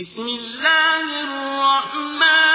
بسم الله الرحمن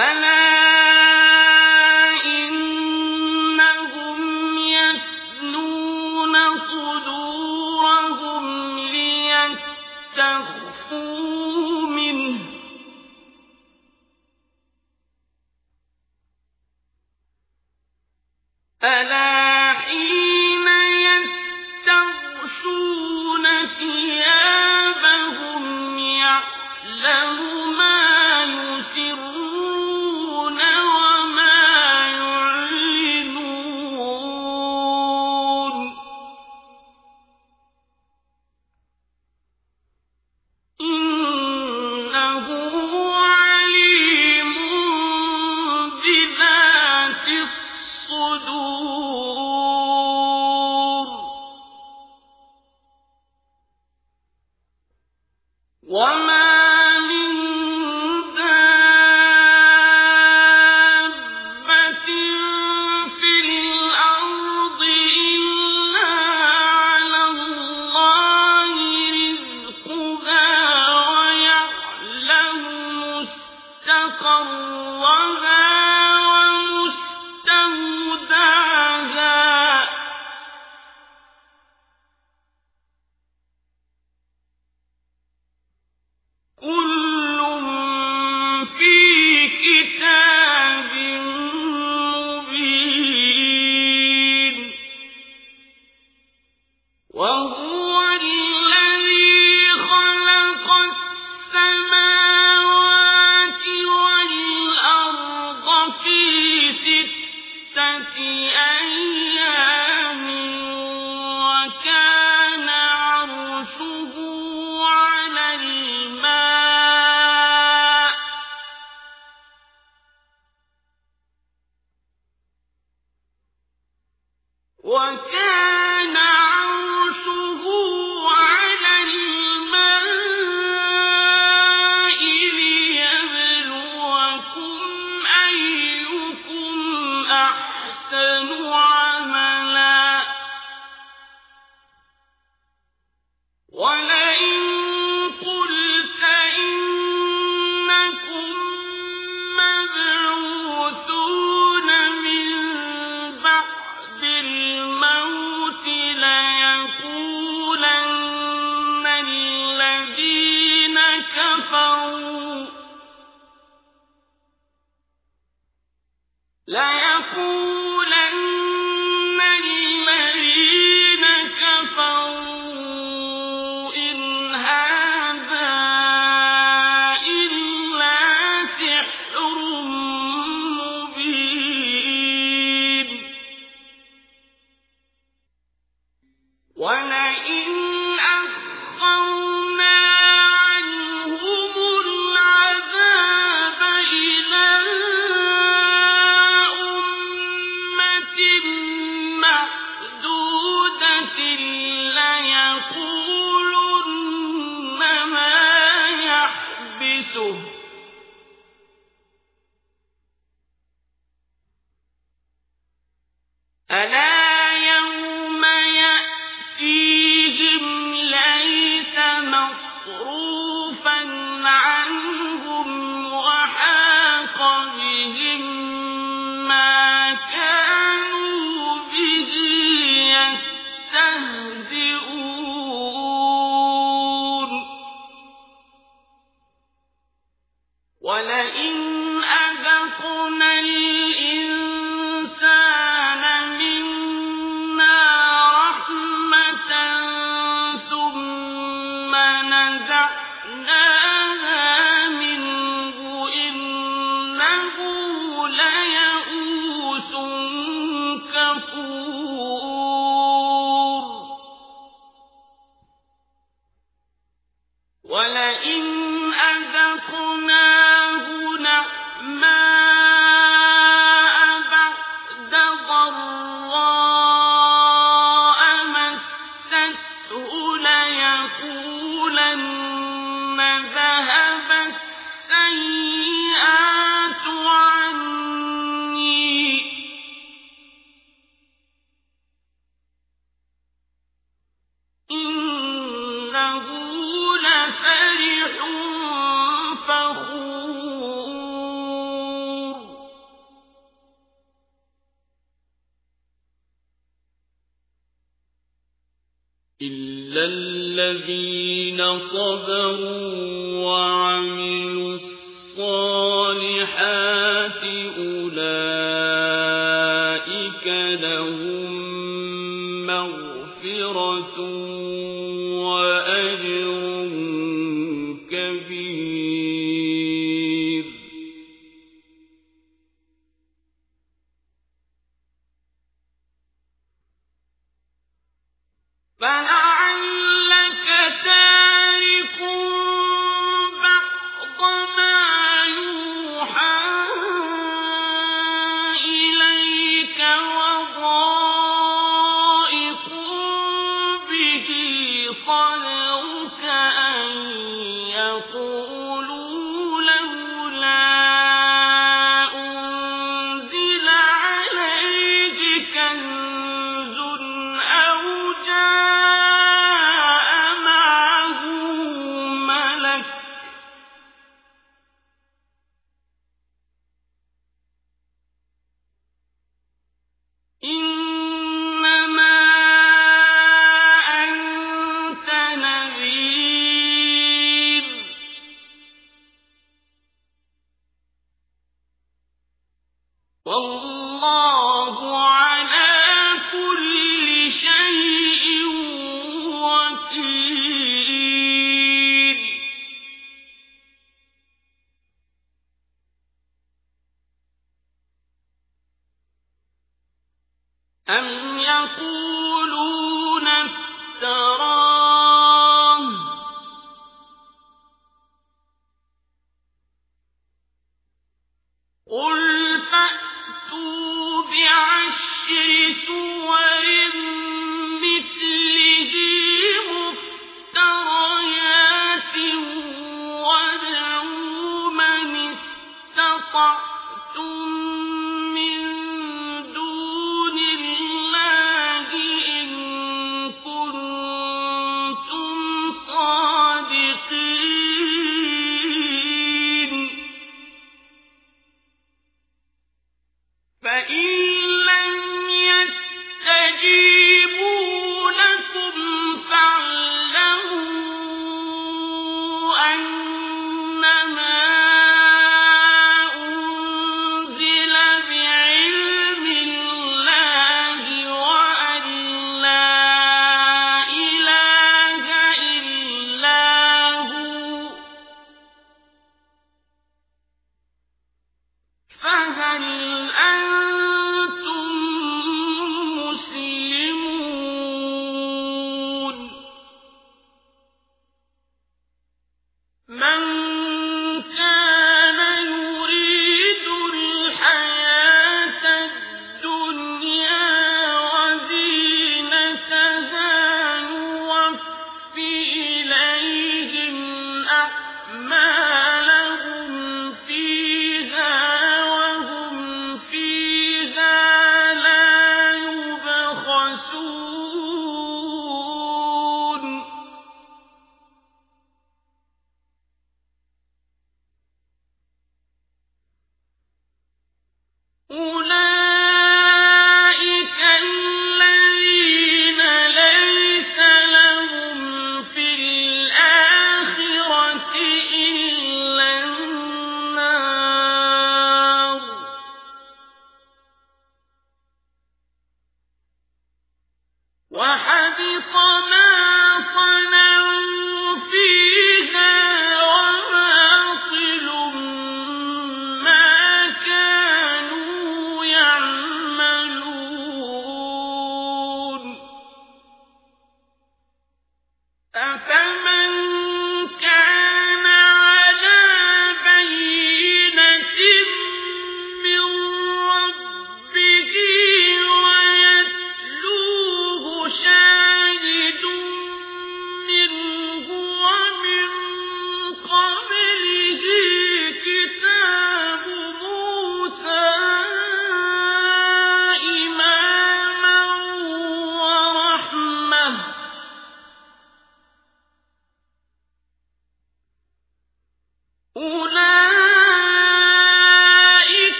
ألا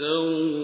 رَبِّهِمْ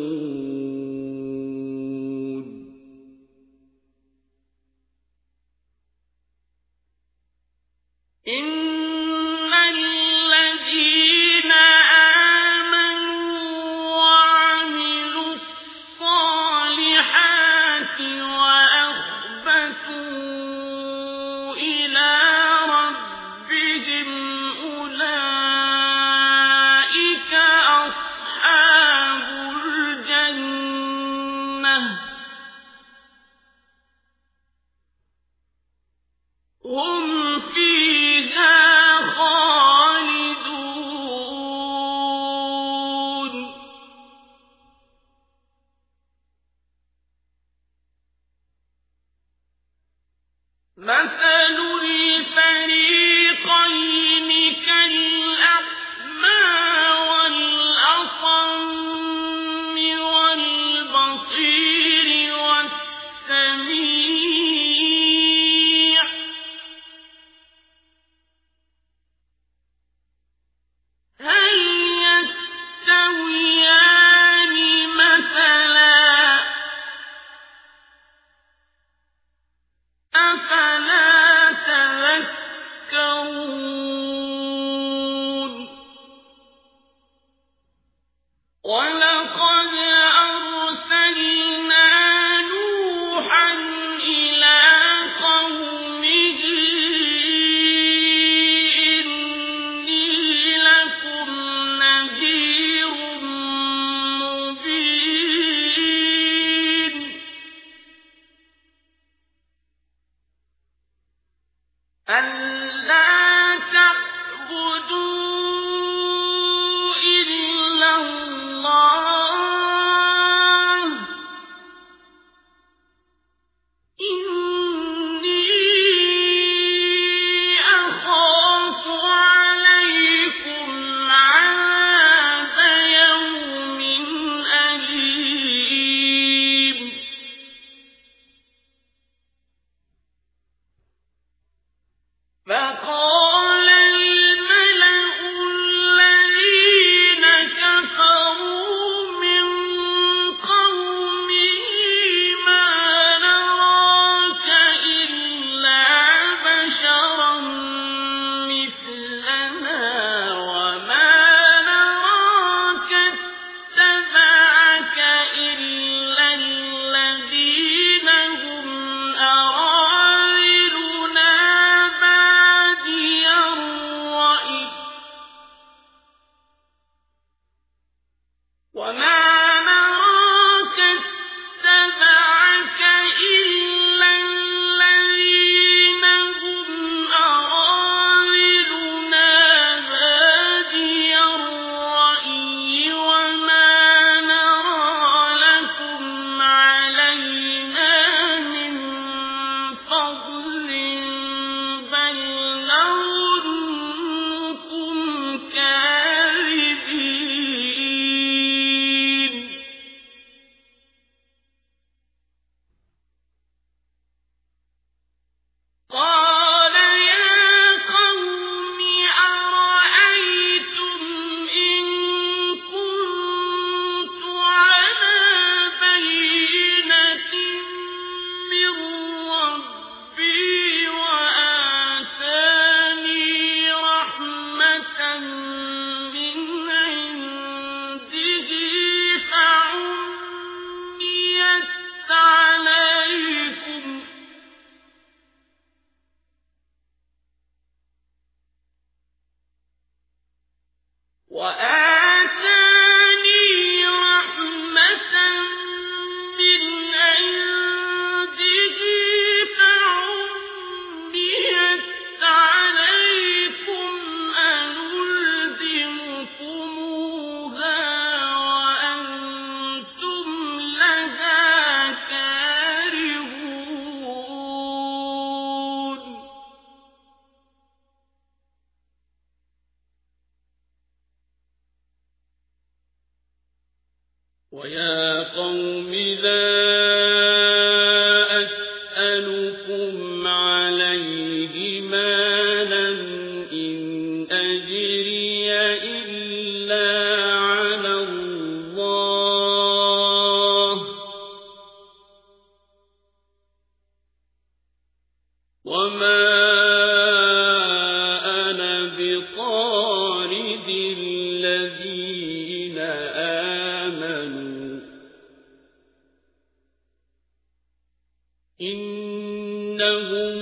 لهم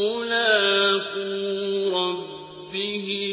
ملاقو ربهم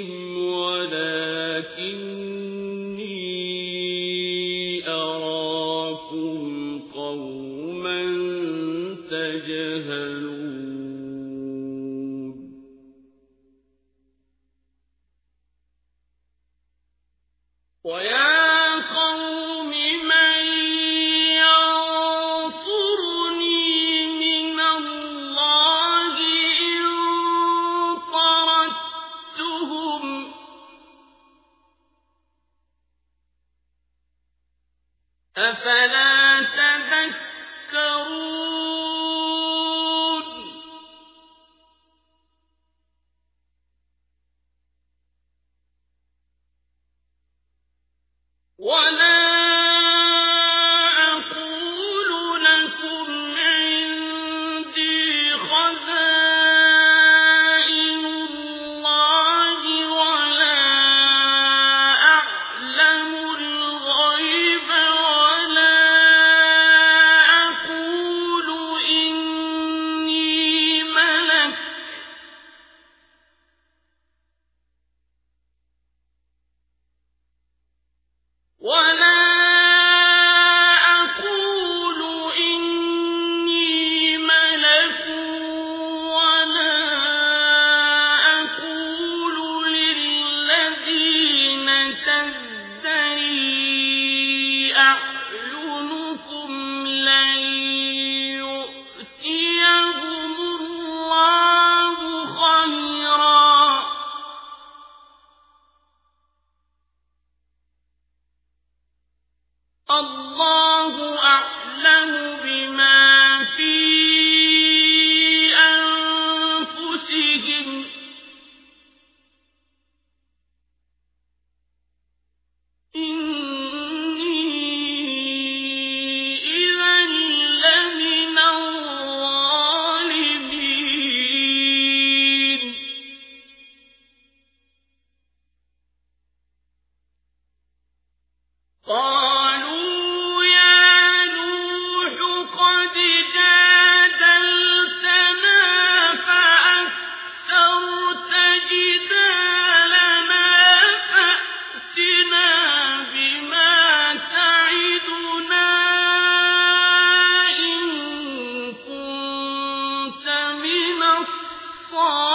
الصالحين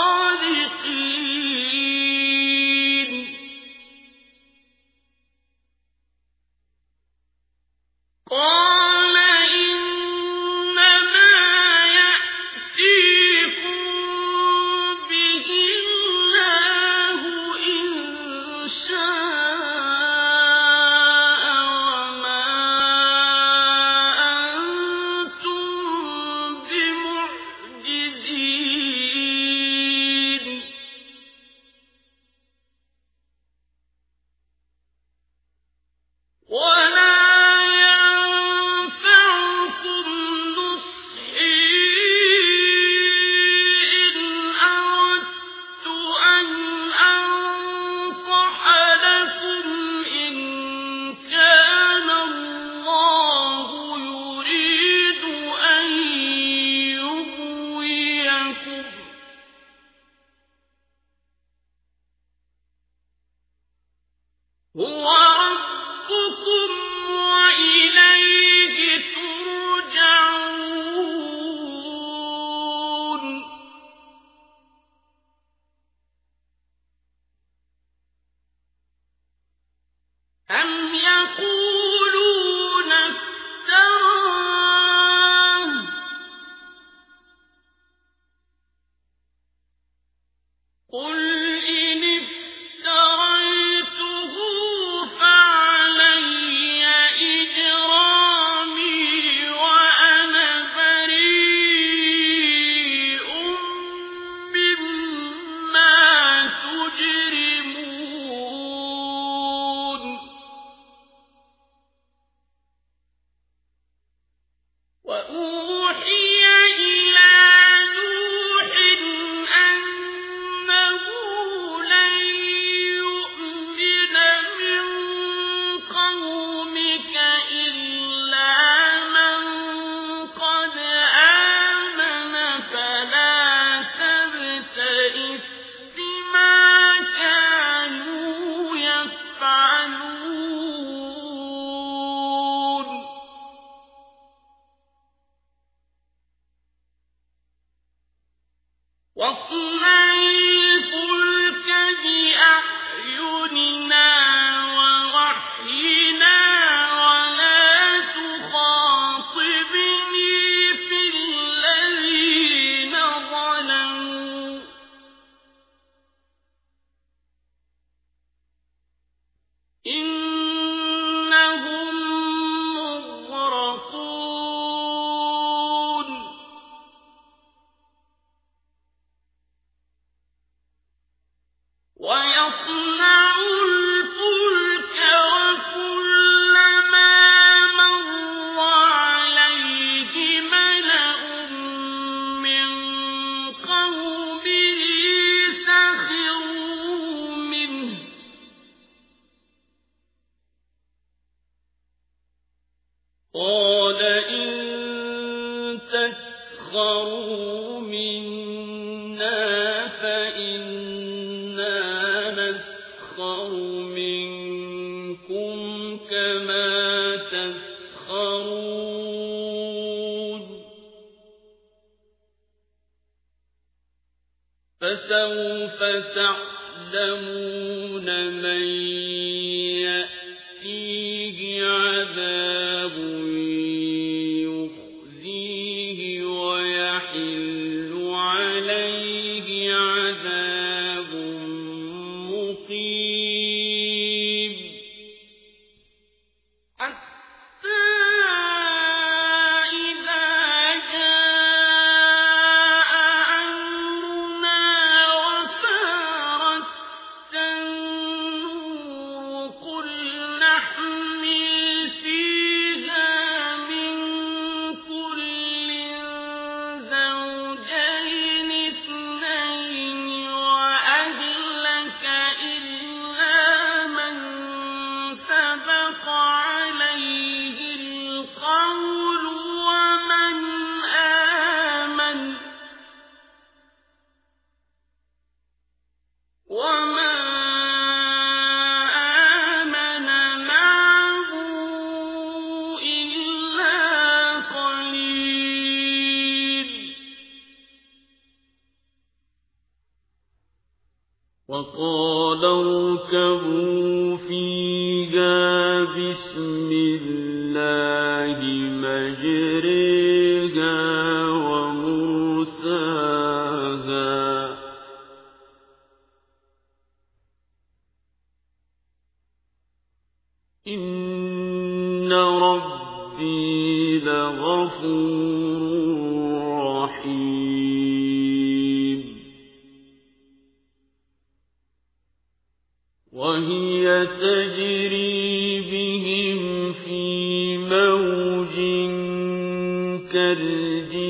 وهي تجري بهم في موج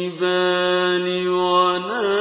كالجبال ونادى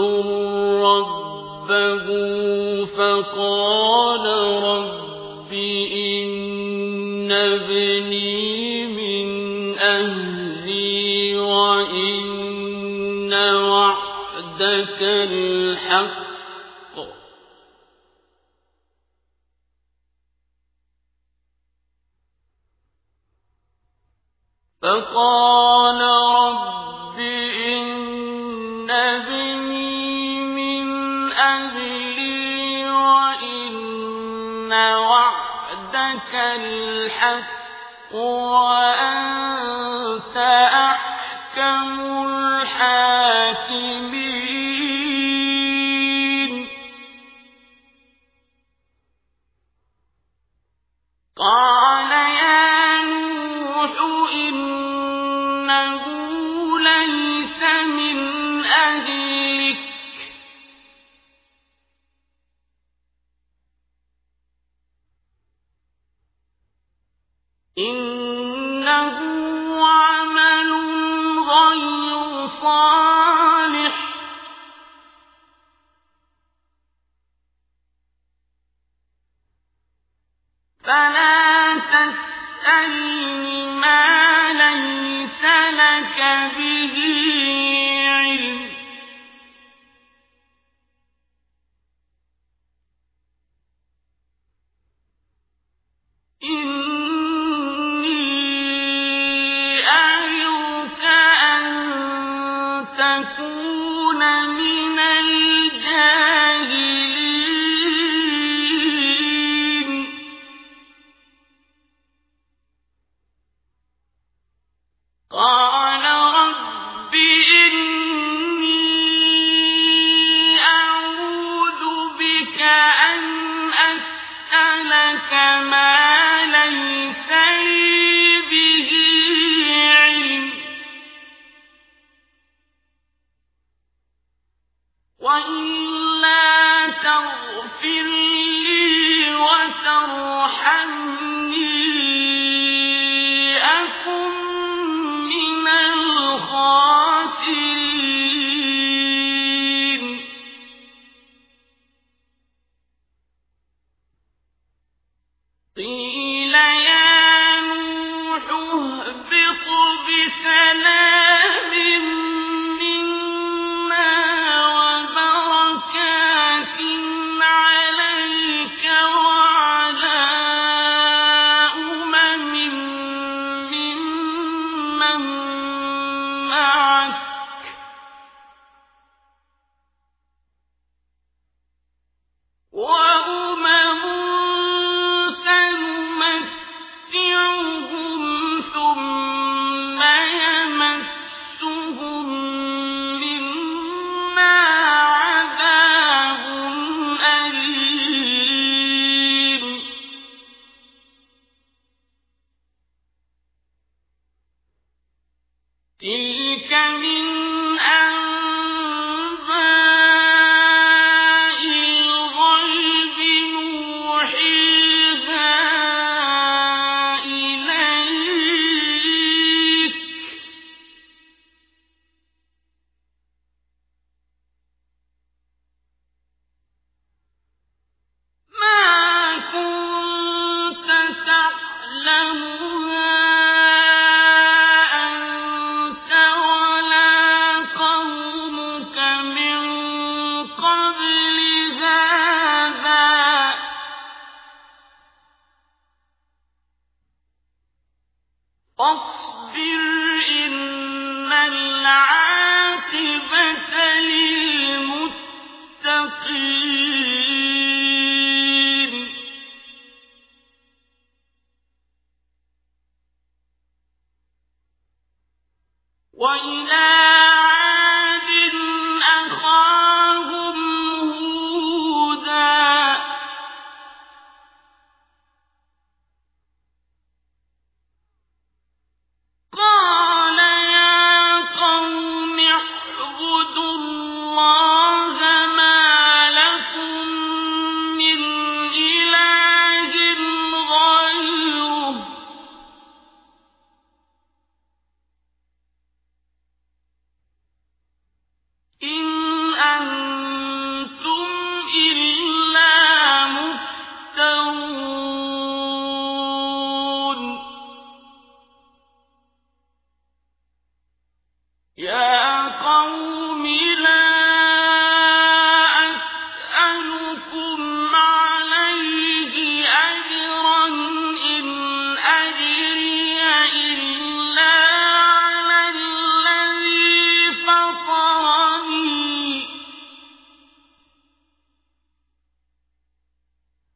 يُعَذِّبُ رَبَّهُ فَقَالَ رَبِّ إِنَّ ابْنِي مِنْ أَهْلِي وَإِنَّ وَعْدَكَ الْحَقُّ. فَقَالَ تُمِنْ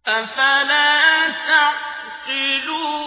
أفلا تعقلون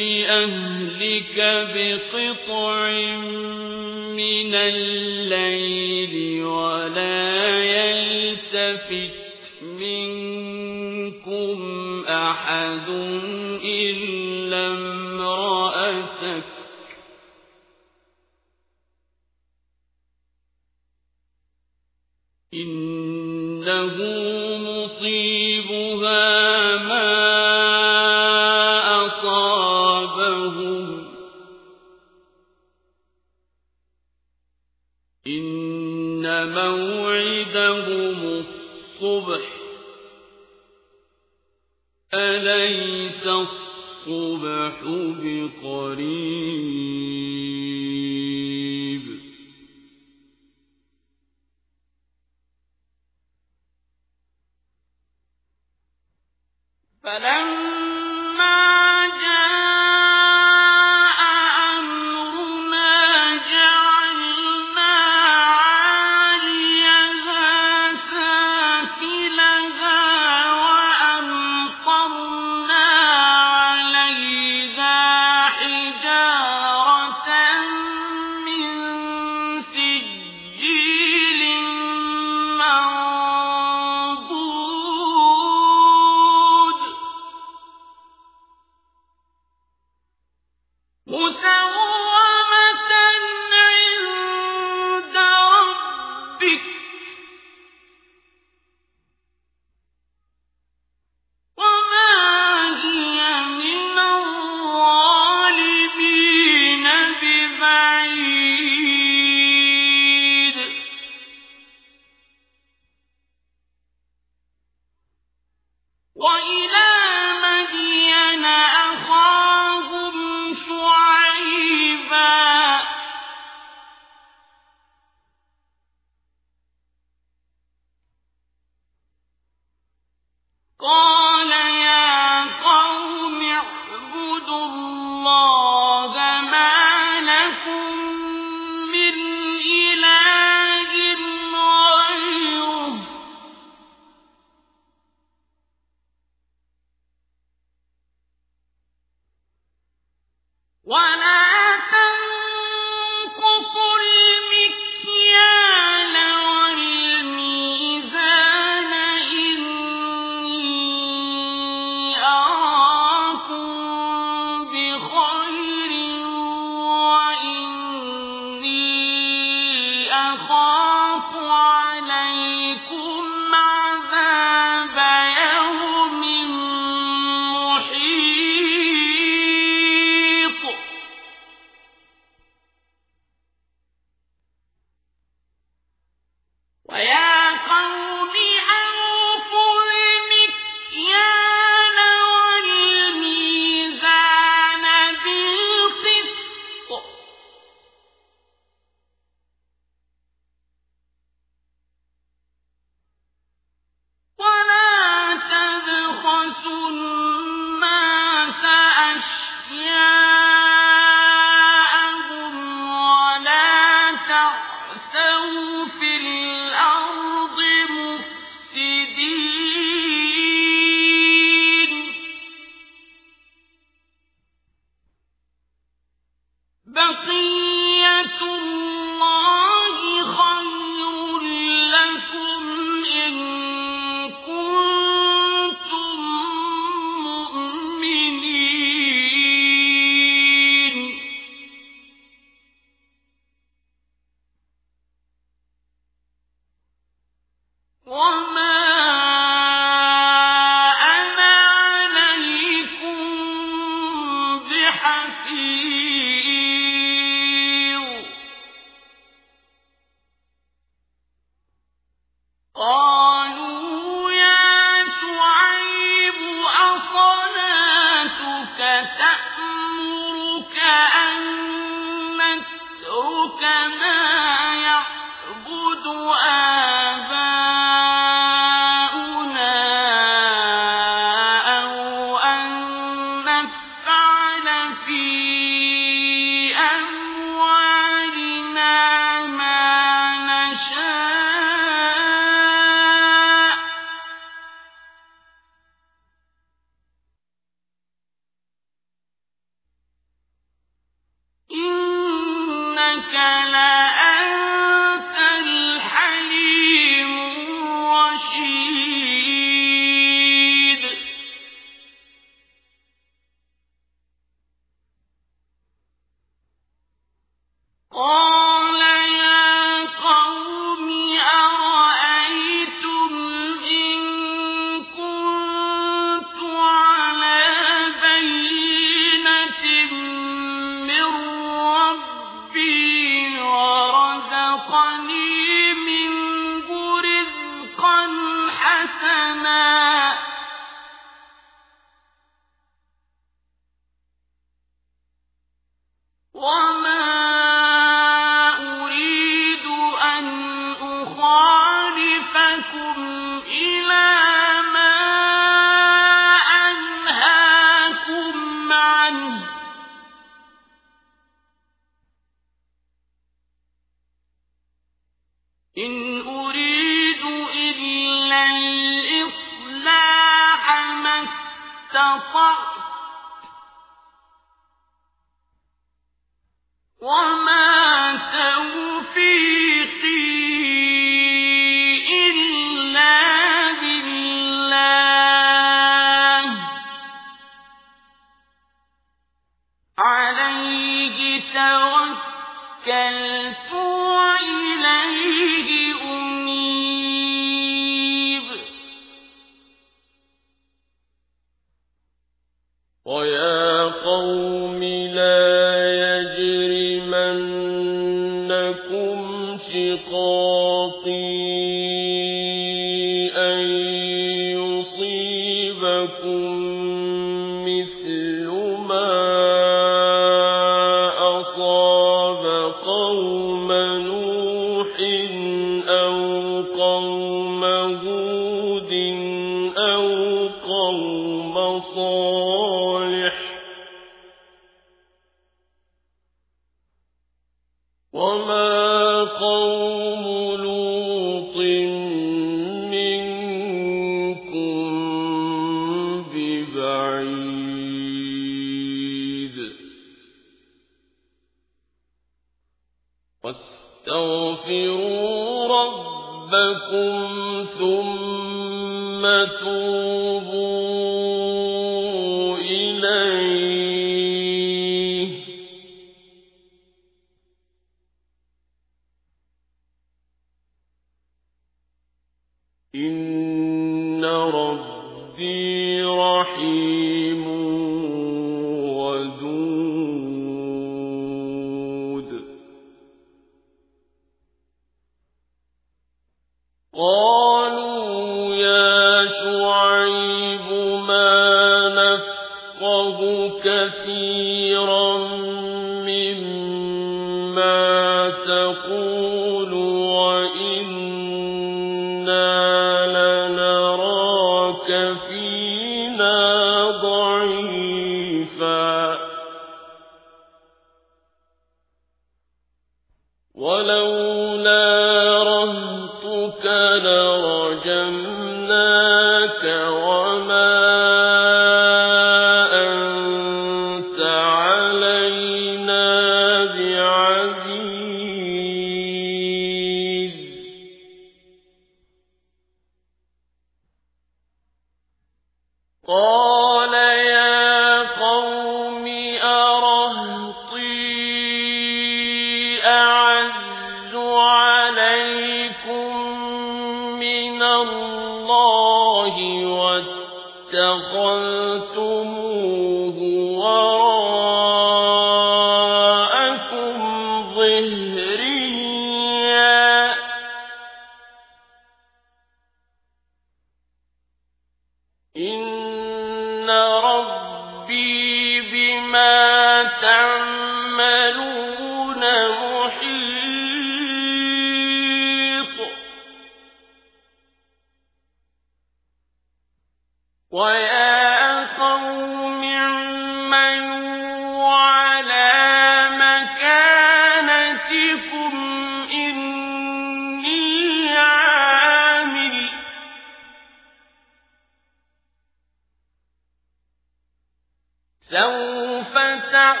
تَعْلَمُونَ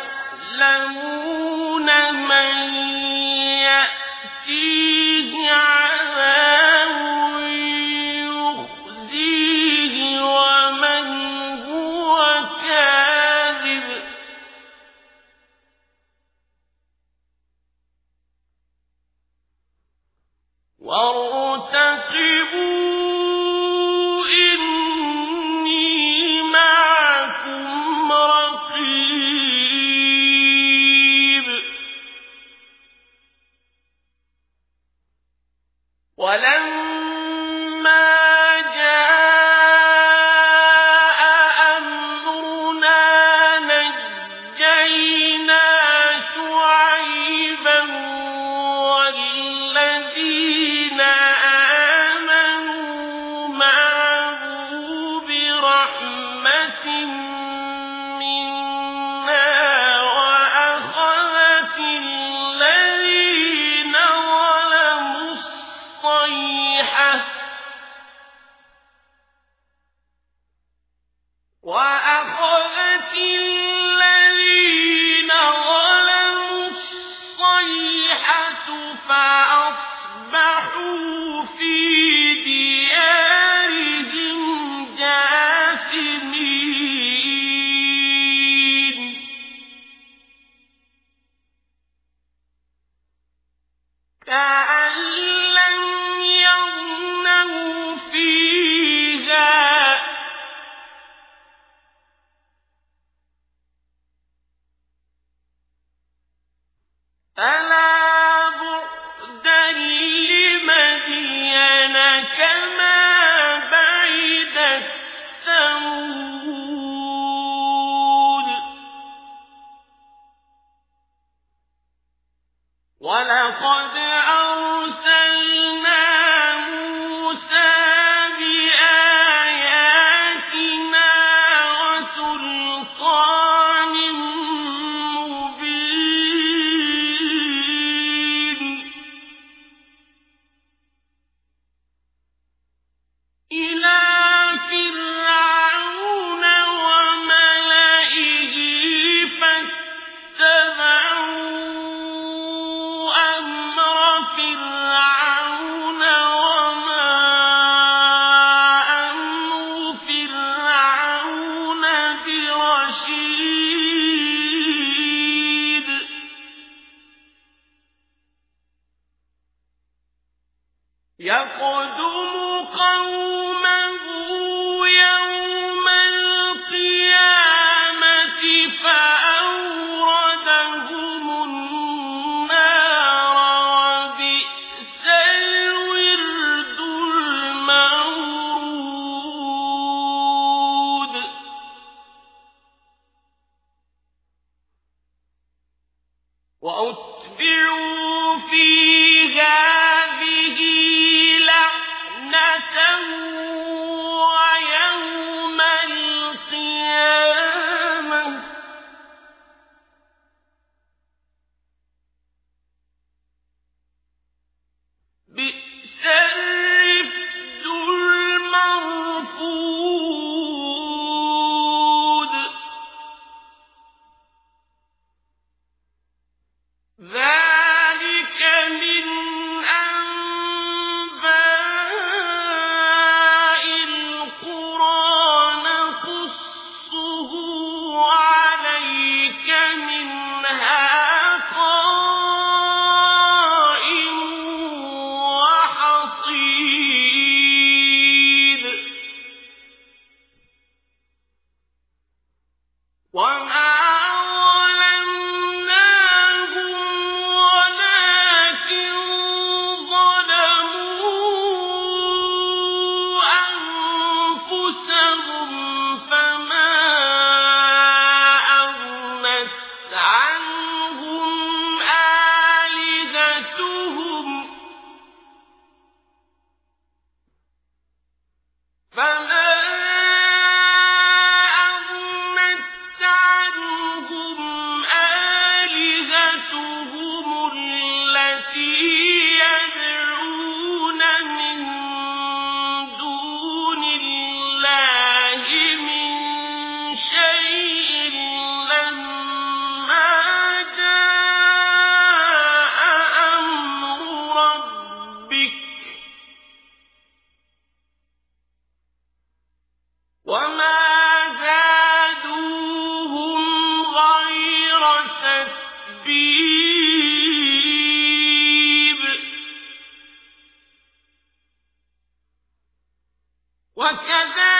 وكذلك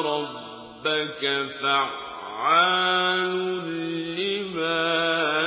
ربك فعال لما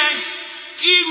لفي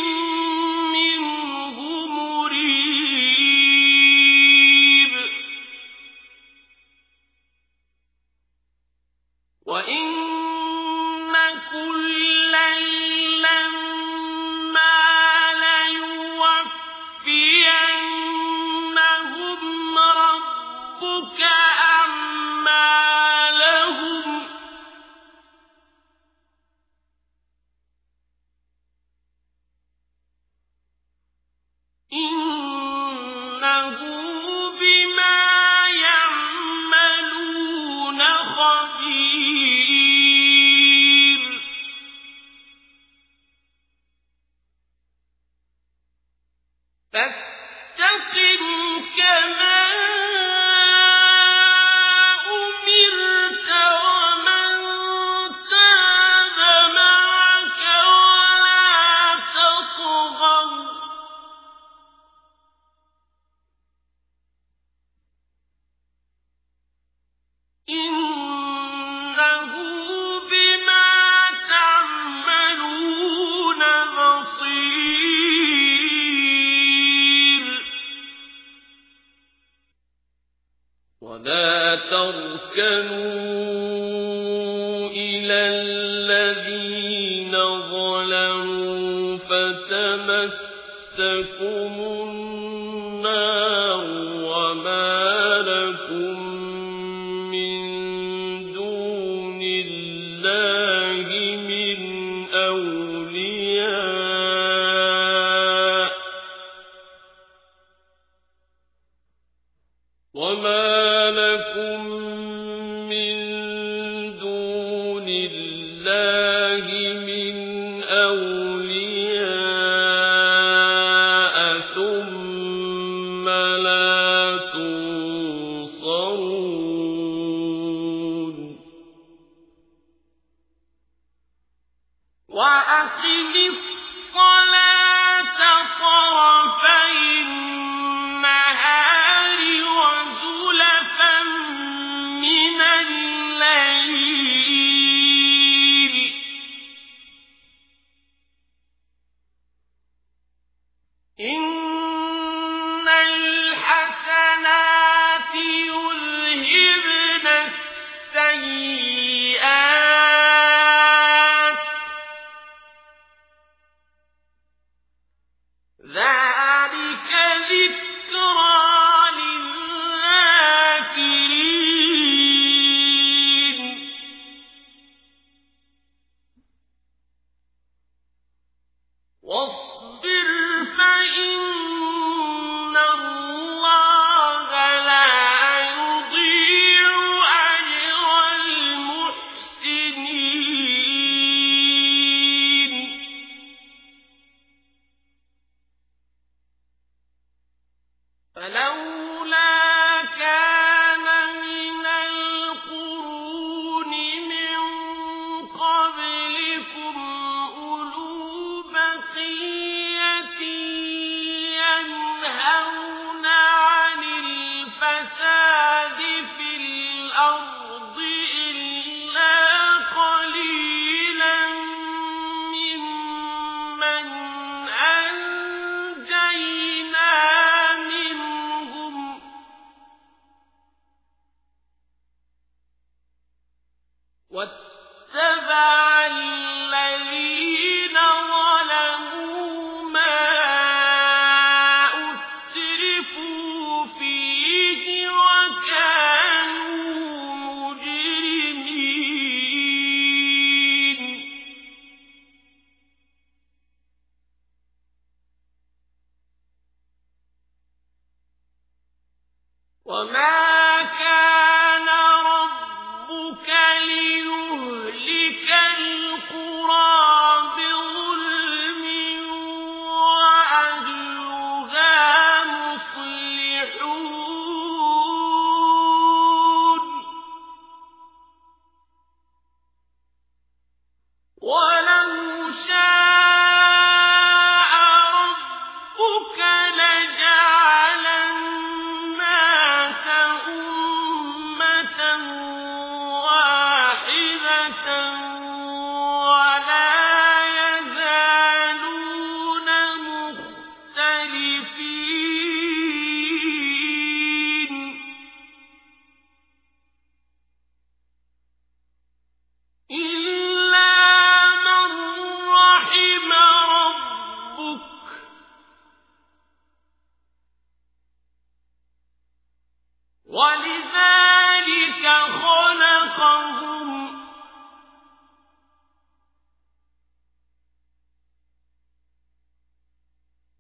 ذلك